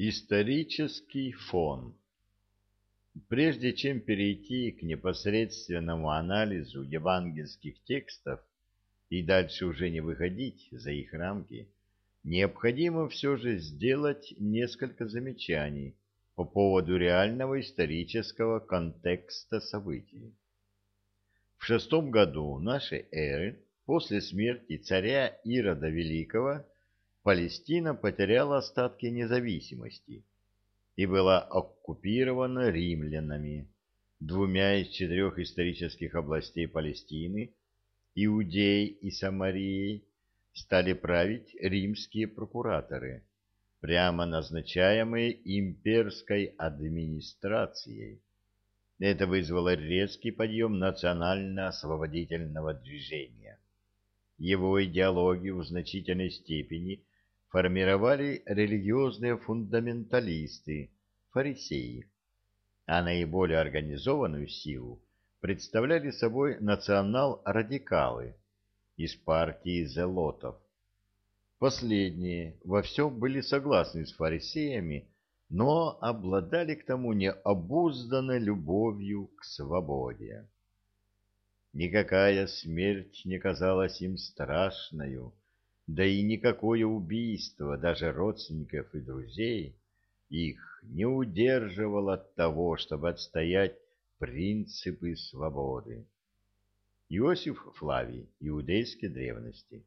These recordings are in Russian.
Исторический фон Прежде чем перейти к непосредственному анализу евангельских текстов и дальше уже не выходить за их рамки, необходимо все же сделать несколько замечаний по поводу реального исторического контекста событий. В шестом году нашей эры, после смерти царя Ирода Великого, Палестина потеряла остатки независимости и была оккупирована римлянами, двумя из четырех исторических областей Палестины, Иудеей и Самарией, стали править римские прокураторы, прямо назначаемые имперской администрацией. Это вызвало резкий подъем национально-освободительного движения. Его идеологию в значительной степени формировали религиозные фундаменталисты, фарисеи, а наиболее организованную силу представляли собой национал-радикалы из партии зелотов. Последние во всем были согласны с фарисеями, но обладали к тому необузданной любовью к свободе. Никакая смерть не казалась им страшною, да и никакое убийство даже родственников и друзей их не удерживало от того, чтобы отстоять принципы свободы. Иосиф Флавий, иудейской древности.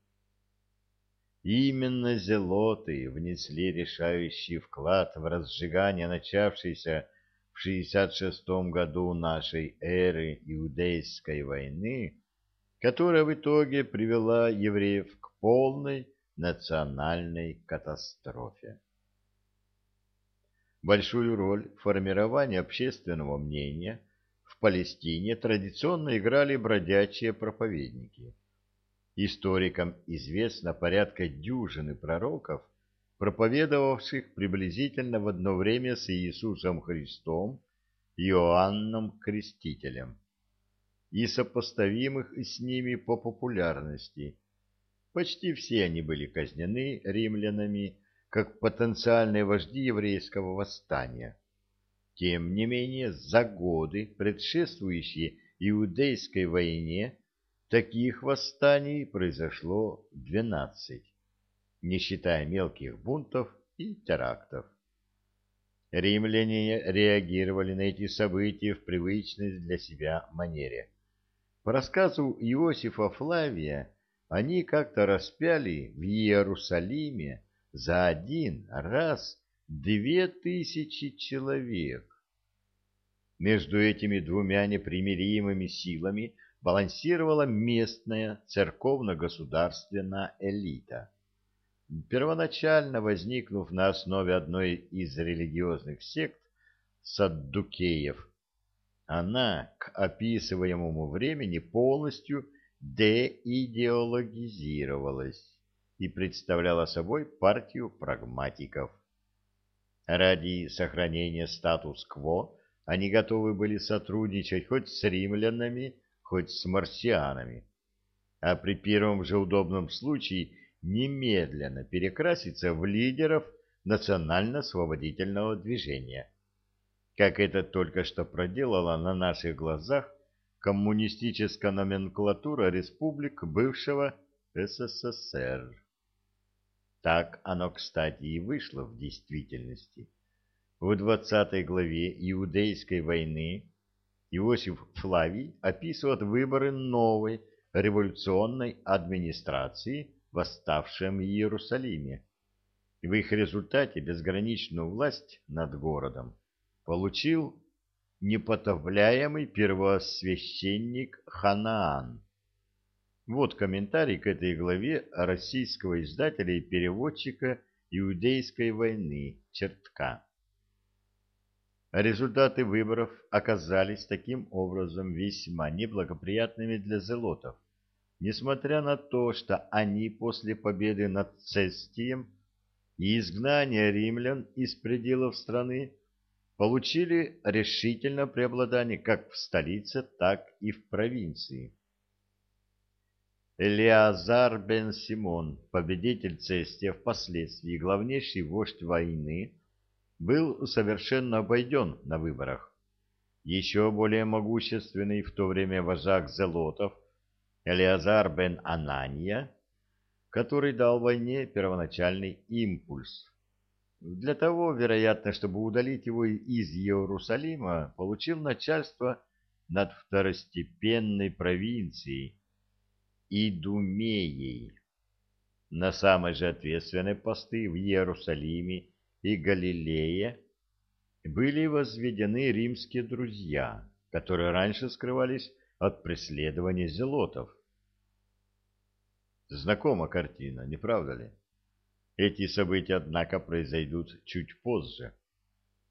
Именно зелоты внесли решающий вклад в разжигание начавшейся в 66 году нашей эры иудейской войны, которая в итоге привела евреев к полной национальной катастрофе. Большую роль в формировании общественного мнения в Палестине традиционно играли бродячие проповедники. Историкам известно порядка дюжины пророков, проповедовавших приблизительно в одно время с Иисусом Христом и Иоанном Крестителем, и сопоставимых с ними по популярности – Почти все они были казнены римлянами как потенциальные вожди еврейского восстания. Тем не менее, за годы, предшествующие Иудейской войне, таких восстаний произошло 12, не считая мелких бунтов и терактов. Римляне реагировали на эти события в привычной для себя манере. По рассказу Иосифа Флавия, они как-то распяли в Иерусалиме за один раз две тысячи человек. Между этими двумя непримиримыми силами балансировала местная церковно-государственная элита. Первоначально возникнув на основе одной из религиозных сект саддукеев, она к описываемому времени полностью деидеологизировалась и представляла собой партию прагматиков. Ради сохранения статус-кво они готовы были сотрудничать хоть с римлянами, хоть с марсианами, а при первом же удобном случае немедленно перекраситься в лидеров национально-освободительного движения, как это только что проделала на наших глазах коммунистическая номенклатура республик бывшего СССР. Так оно, кстати, и вышло в действительности. В 20 главе Иудейской войны Иосиф Флавий описывает выборы новой революционной администрации, в Иерусалиме. В их результате безграничную власть над городом получил непотопляемый первосвященник Ханаан. Вот комментарий к этой главе российского издателя и переводчика Иудейской войны Чертка. Результаты выборов оказались таким образом весьма неблагоприятными для зелотов, несмотря на то, что они после победы над Цестием и изгнания римлян из пределов страны получили решительное преобладание как в столице, так и в провинции. Элиазар бен Симон, победитель Цестия, впоследствии главнейший вождь войны, был совершенно обойден на выборах. Еще более могущественный в то время вожак Зелотов Элиазар бен Анания, который дал войне первоначальный импульс. Для того, вероятно, чтобы удалить его из Иерусалима, получил начальство над второстепенной провинцией Идумеей. На самые же ответственные посты в Иерусалиме и Галилее были возведены римские друзья, которые раньше скрывались от преследования зелотов. Знакома картина, не правда ли? Эти события, однако, произойдут чуть позже.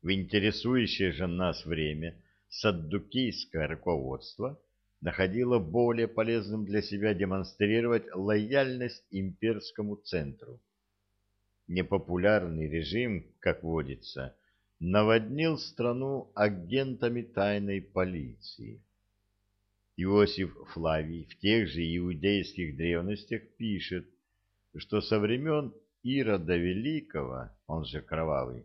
В интересующее же нас время саддукейское руководство находило более полезным для себя демонстрировать лояльность имперскому центру. Непопулярный режим, как водится, наводнил страну агентами тайной полиции. Иосиф Флавий в тех же иудейских древностях пишет, что со времен Ирода Великого, он же Кровавый,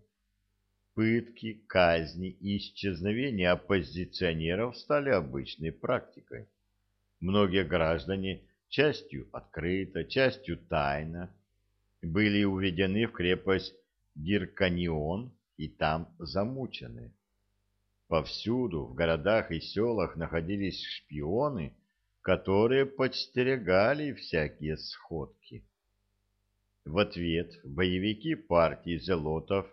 пытки, казни и исчезновения оппозиционеров стали обычной практикой. Многие граждане, частью открыто, частью тайно, были уведены в крепость Гирканион и там замучены. Повсюду, в городах и селах, находились шпионы, которые подстерегали всякие сходки. В ответ боевики партии Зелотов,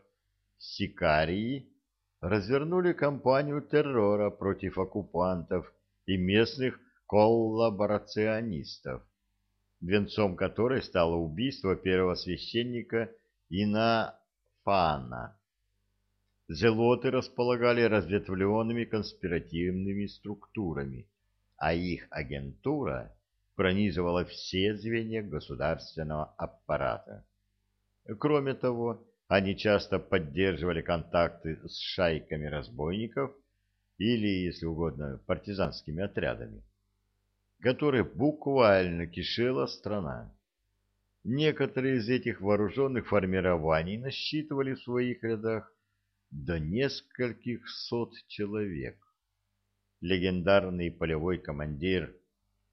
Сикарии, развернули кампанию террора против оккупантов и местных коллаборационистов, венцом которой стало убийство первого священника Инафана Зелоты располагали разветвленными конспиративными структурами, а их агентура пронизывала все звенья государственного аппарата. Кроме того, они часто поддерживали контакты с шайками разбойников или, если угодно, партизанскими отрядами, которые буквально кишела страна. Некоторые из этих вооруженных формирований насчитывали в своих рядах до нескольких сот человек. Легендарный полевой командир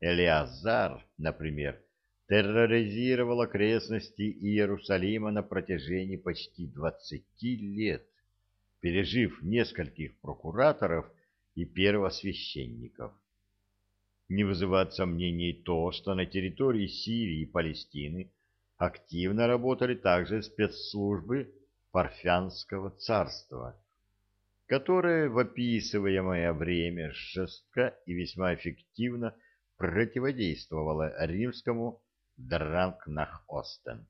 Элиазар, например, терроризировал окрестности Иерусалима на протяжении почти двадцати лет, пережив нескольких прокураторов и первосвященников. Не вызывает сомнений то, что на территории Сирии и Палестины активно работали также спецслужбы Парфянского царства, которое в описываемое время жестко и весьма эффективно противодействовало римскому Дранкнах-Остен.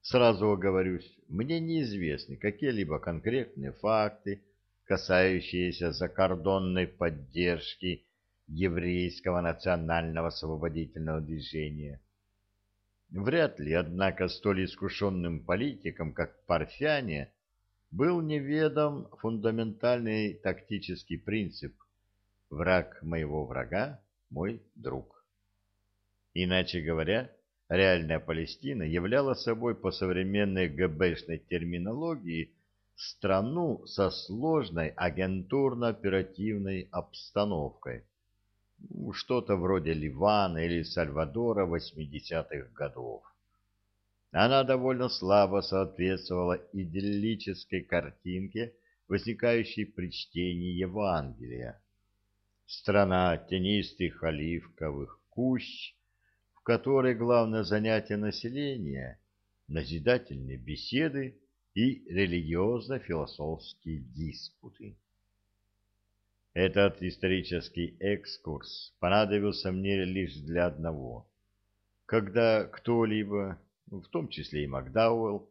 Сразу оговорюсь, мне неизвестны какие-либо конкретные факты, касающиеся закордонной поддержки еврейского национального освободительного движения Вряд ли, однако, столь искушенным политикам, как Парфяне, был неведом фундаментальный тактический принцип «враг моего врага – мой друг». Иначе говоря, реальная Палестина являла собой по современной ГБшной терминологии страну со сложной агентурно-оперативной обстановкой – что-то вроде Ливана или Сальвадора 80-х годов. Она довольно слабо соответствовала идиллической картинке, возникающей при чтении Евангелия. Страна тенистых оливковых кущ, в которой главное занятие населения – назидательные беседы и религиозно-философские диспуты. Этот исторический экскурс понадобился мне лишь для одного. Когда кто-либо, в том числе и Макдауэлл,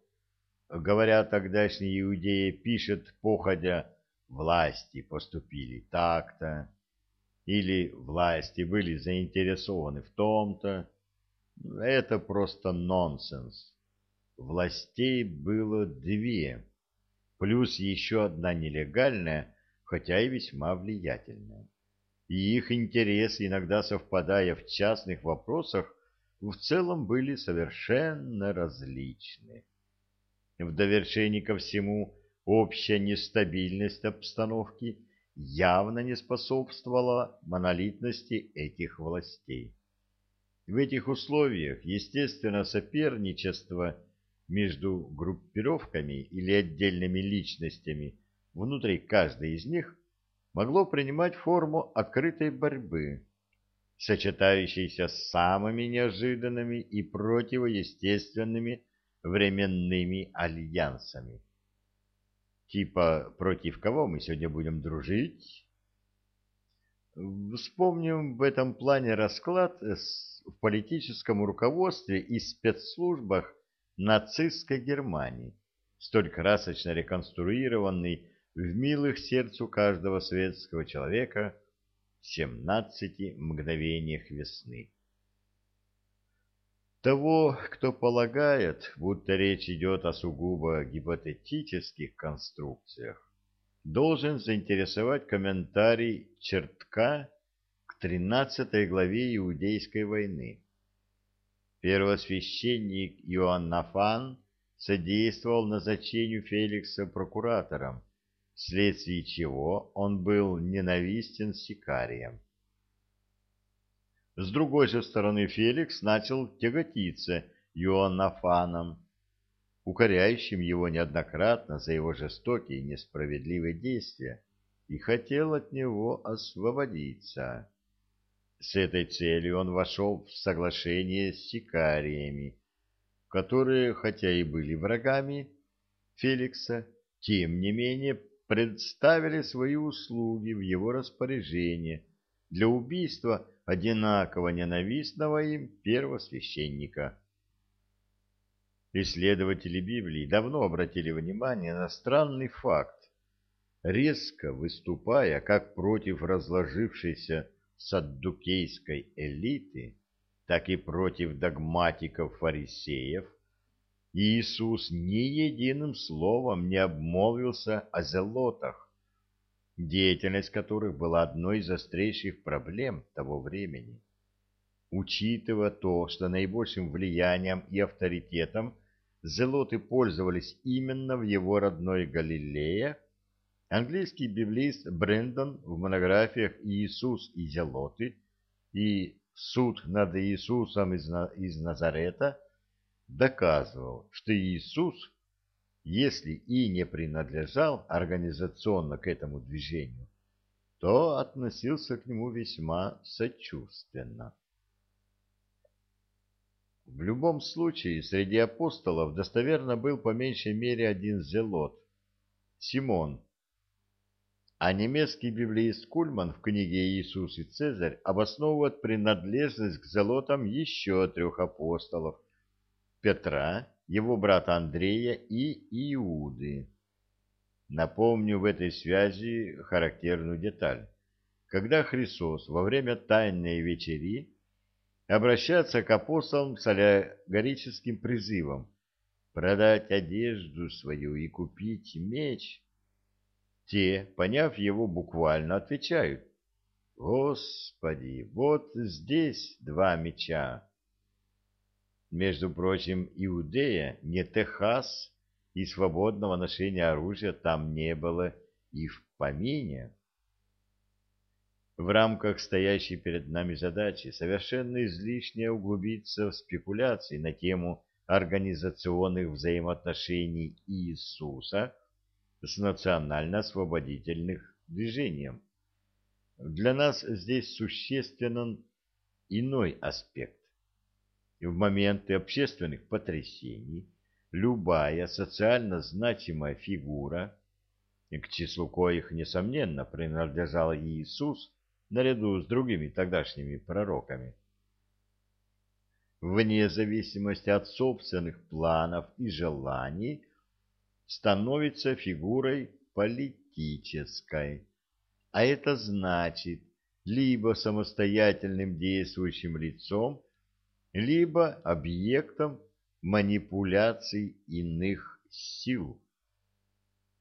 говоря тогдашней иудеи, пишет, походя, власти поступили так-то, или власти были заинтересованы в том-то, это просто нонсенс. Властей было две, плюс еще одна нелегальная, хотя и весьма влиятельная. И их интересы, иногда совпадая в частных вопросах, в целом были совершенно различны. В довершении ко всему, общая нестабильность обстановки явно не способствовала монолитности этих властей. В этих условиях, естественно, соперничество между группировками или отдельными личностями внутри каждой из них могло принимать форму открытой борьбы, сочетающейся с самыми неожиданными и противоестественными временными альянсами. Типа, против кого мы сегодня будем дружить? Вспомним в этом плане расклад в политическом руководстве и спецслужбах нацистской Германии, столь красочно реконструированный в милых сердцу каждого светского человека семнадцати мгновениях весны. Того, кто полагает, будто речь идет о сугубо гипотетических конструкциях, должен заинтересовать комментарий чертка к тринадцатой главе Иудейской войны. Первосвященник Иоаннафан содействовал назначению Феликса прокуратором, вследствие чего он был ненавистен сикарием. С другой же стороны Феликс начал тяготиться Иоаннафаном, укоряющим его неоднократно за его жестокие и несправедливые действия, и хотел от него освободиться. С этой целью он вошел в соглашение с сикариями, которые, хотя и были врагами Феликса, тем не менее представили свои услуги в его распоряжение для убийства одинаково ненавистного им первосвященника. Исследователи Библии давно обратили внимание на странный факт, резко выступая как против разложившейся саддукейской элиты, так и против догматиков-фарисеев, Иисус ни единым словом не обмолвился о зелотах, деятельность которых была одной из острейших проблем того времени. Учитывая то, что наибольшим влиянием и авторитетом зелоты пользовались именно в его родной Галилее, английский библист Брэндон в монографиях «Иисус и зелоты» и «Суд над Иисусом из Назарета» доказывал, что Иисус, если и не принадлежал организационно к этому движению, то относился к нему весьма сочувственно. В любом случае, среди апостолов достоверно был по меньшей мере один зелот – Симон. А немецкий библиист Кульман в книге «Иисус и Цезарь» обосновывает принадлежность к зелотам еще трех апостолов – Петра, его брата Андрея и Иуды. Напомню в этой связи характерную деталь. Когда Христос во время Тайной вечери обращается к апостолам с аллегорическим призывом продать одежду свою и купить меч, те, поняв его буквально, отвечают «Господи, вот здесь два меча, между прочим, Иудея не Техас, и свободного ношения оружия там не было и в помине. В рамках стоящей перед нами задачи совершенно излишне углубиться в спекуляции на тему организационных взаимоотношений Иисуса с национально-освободительных движением. Для нас здесь существенен иной аспект и в моменты общественных потрясений любая социально значимая фигура, к числу коих, несомненно, принадлежал Иисус наряду с другими тогдашними пророками, вне зависимости от собственных планов и желаний, становится фигурой политической. А это значит, либо самостоятельным действующим лицом, либо объектом манипуляций иных сил.